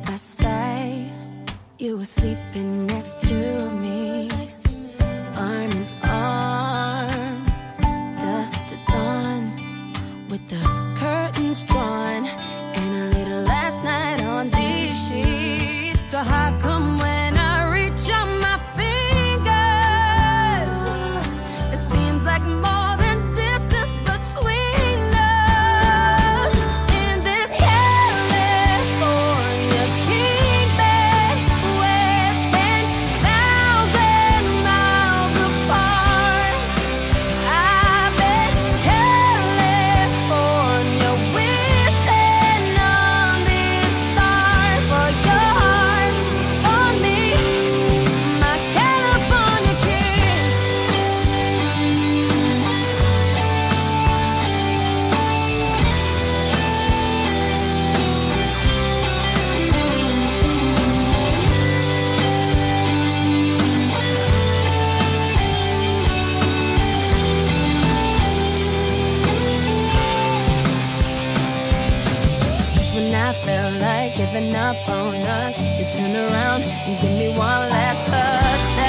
side by side. You were sleeping next to me, Felt like giving up on us, you turn around and give me one last touch.